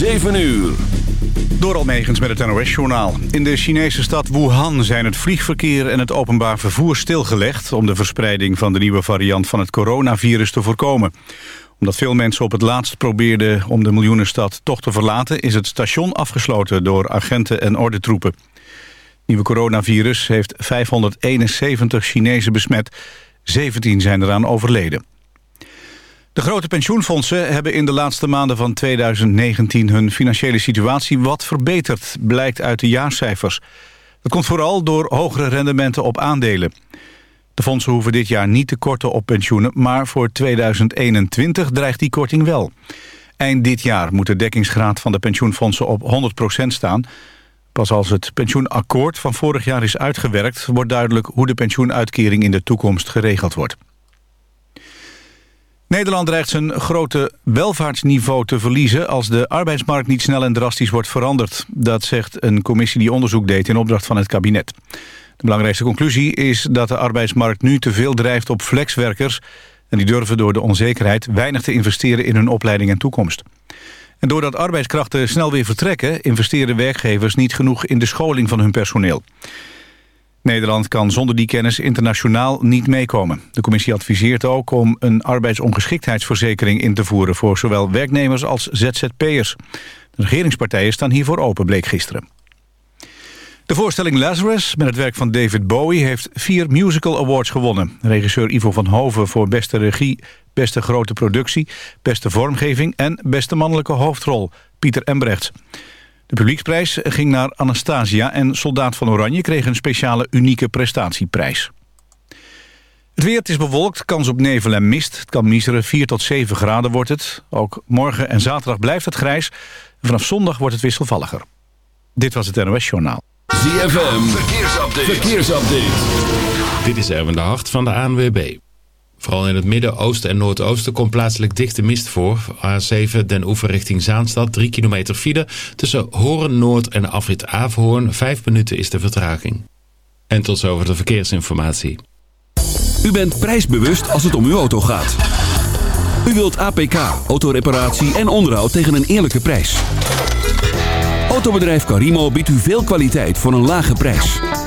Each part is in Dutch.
7 uur. Door Almegens met het NOS-journaal. In de Chinese stad Wuhan zijn het vliegverkeer en het openbaar vervoer stilgelegd... om de verspreiding van de nieuwe variant van het coronavirus te voorkomen. Omdat veel mensen op het laatst probeerden om de miljoenenstad toch te verlaten... is het station afgesloten door agenten en ordentroepen. Het nieuwe coronavirus heeft 571 Chinezen besmet. 17 zijn eraan overleden. De grote pensioenfondsen hebben in de laatste maanden van 2019 hun financiële situatie wat verbeterd, blijkt uit de jaarcijfers. Dat komt vooral door hogere rendementen op aandelen. De fondsen hoeven dit jaar niet te korten op pensioenen, maar voor 2021 dreigt die korting wel. Eind dit jaar moet de dekkingsgraad van de pensioenfondsen op 100% staan. Pas als het pensioenakkoord van vorig jaar is uitgewerkt... wordt duidelijk hoe de pensioenuitkering in de toekomst geregeld wordt. Nederland dreigt zijn grote welvaartsniveau te verliezen... als de arbeidsmarkt niet snel en drastisch wordt veranderd. Dat zegt een commissie die onderzoek deed in opdracht van het kabinet. De belangrijkste conclusie is dat de arbeidsmarkt nu te veel drijft op flexwerkers... en die durven door de onzekerheid weinig te investeren in hun opleiding en toekomst. En doordat arbeidskrachten snel weer vertrekken... investeren werkgevers niet genoeg in de scholing van hun personeel. Nederland kan zonder die kennis internationaal niet meekomen. De commissie adviseert ook om een arbeidsongeschiktheidsverzekering in te voeren... voor zowel werknemers als ZZP'ers. De regeringspartijen staan hiervoor open, bleek gisteren. De voorstelling Lazarus met het werk van David Bowie... heeft vier musical awards gewonnen. Regisseur Ivo van Hoven voor beste regie, beste grote productie... beste vormgeving en beste mannelijke hoofdrol, Pieter Embrechts. De publieksprijs ging naar Anastasia en Soldaat van Oranje kreeg een speciale unieke prestatieprijs. Het weer, het is bewolkt, kans op nevel en mist. Het kan miseren 4 tot 7 graden wordt het. Ook morgen en zaterdag blijft het grijs. Vanaf zondag wordt het wisselvalliger. Dit was het NOS Journaal. ZFM, verkeersupdate. verkeersupdate. Dit is Erwin de Hart van de ANWB. Vooral in het midden, oosten en noordoosten komt plaatselijk dichte mist voor. A7 Den Oever richting Zaanstad, 3 kilometer file. Tussen Horen Noord en Afrit Averhoorn, 5 minuten is de vertraging. En tot zover de verkeersinformatie. U bent prijsbewust als het om uw auto gaat. U wilt APK, autoreparatie en onderhoud tegen een eerlijke prijs. Autobedrijf Carimo biedt u veel kwaliteit voor een lage prijs.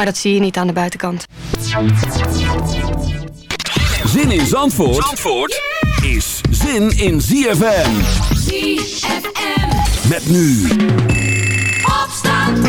Maar dat zie je niet aan de buitenkant. Zin in Zandvoort, Zandvoort is zin in ZFM. ZFM. Met nu. Opstand.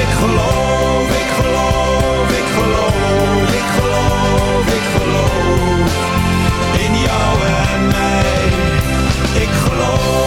Ik geloof, ik geloof, ik geloof, ik geloof, ik geloof in jou en mij. Ik geloof.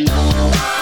Know.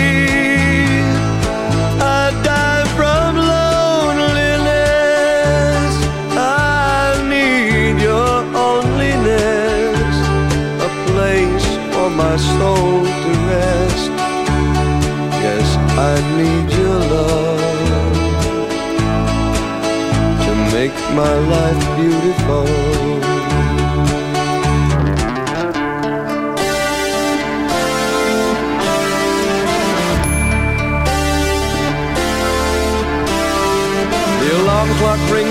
My soul to rest. Yes, I need your love to make my life beautiful. The alarm clock rings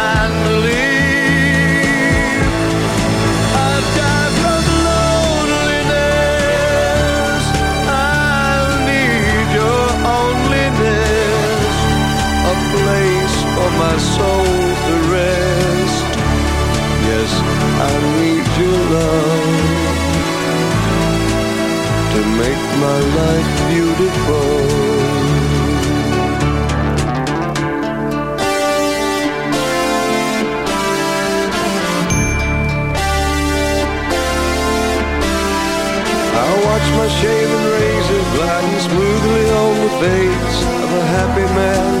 my soul to rest. Yes, I need your love to make my life beautiful. I watch my shaven razor gliding smoothly on the face of a happy man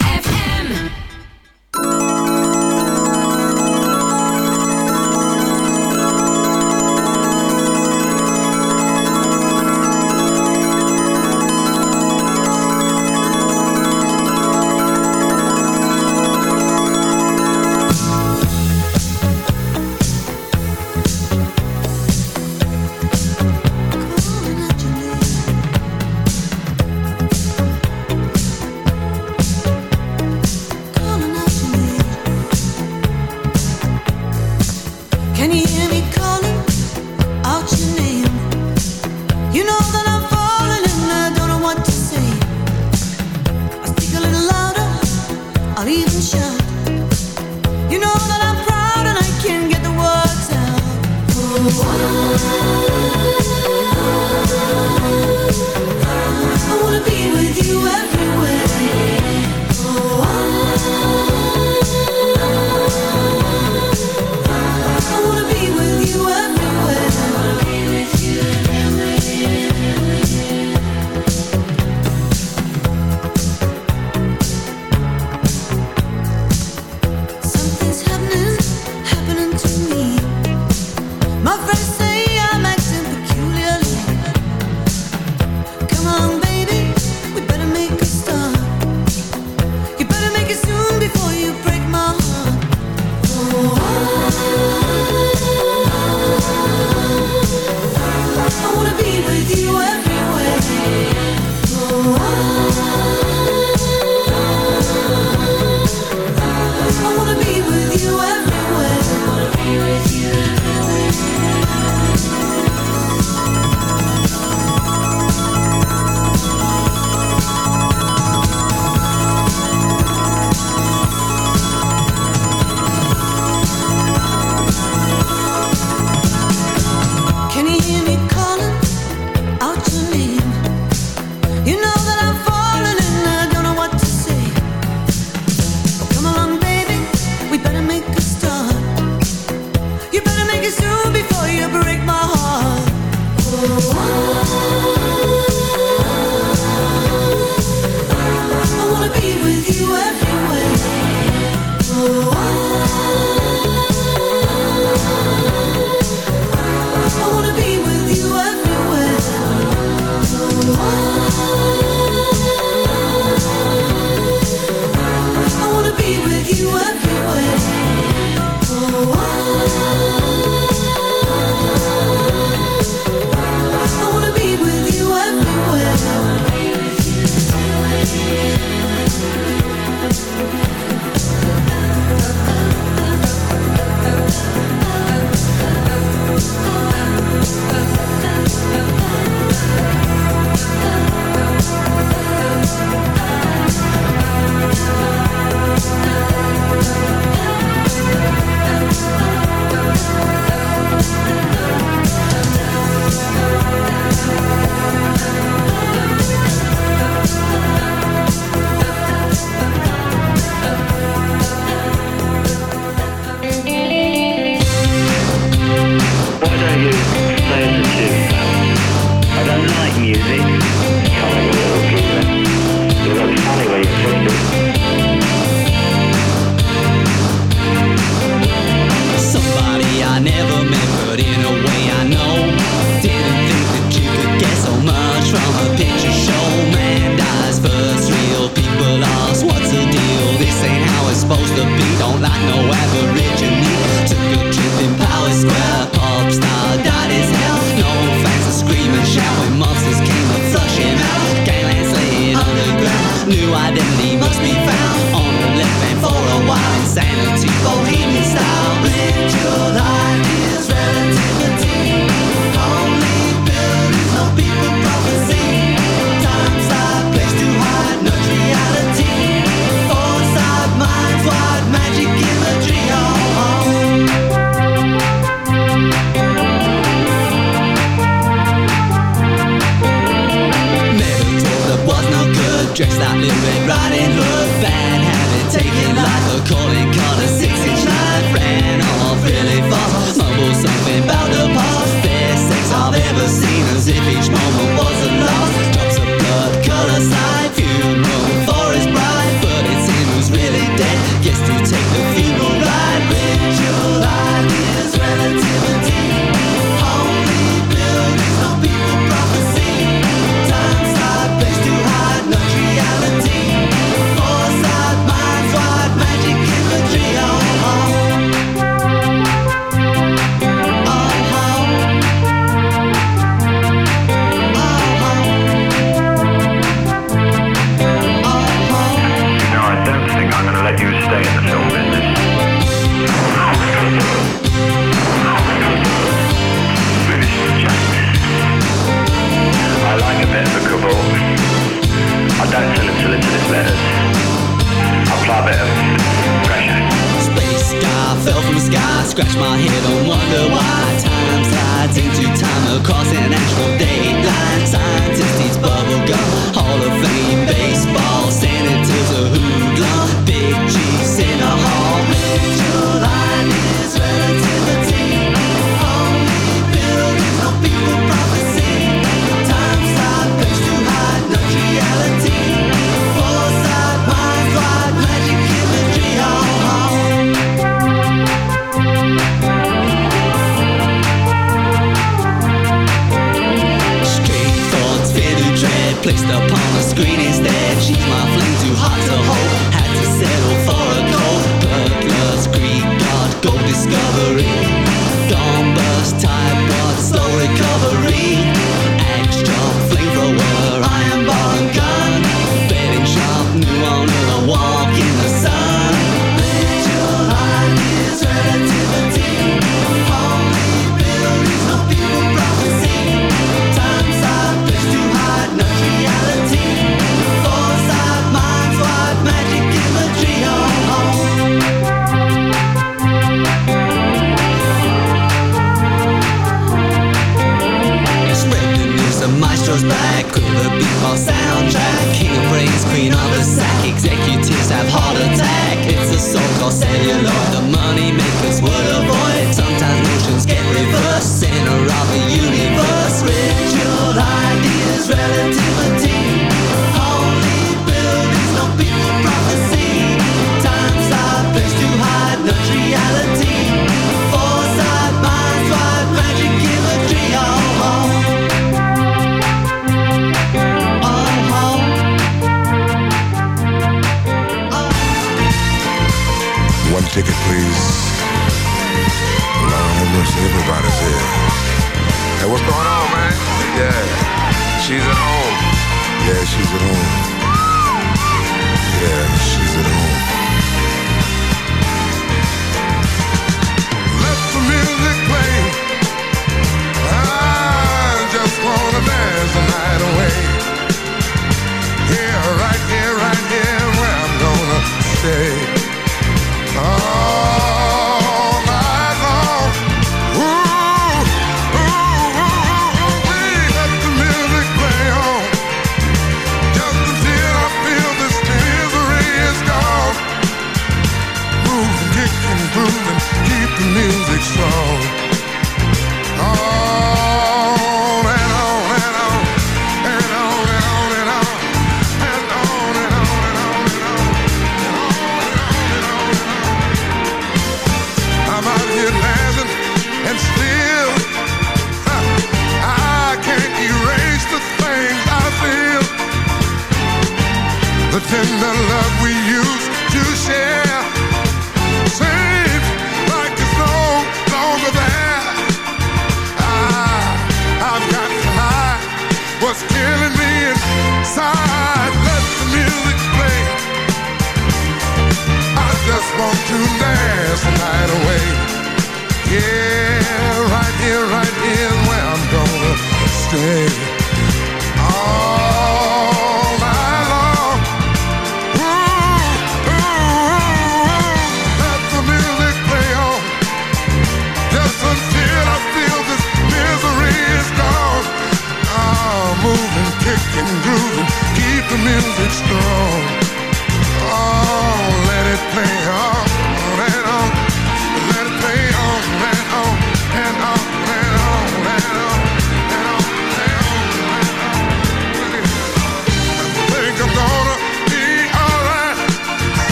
lost drops of blood, colors out.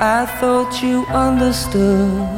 I thought you understood.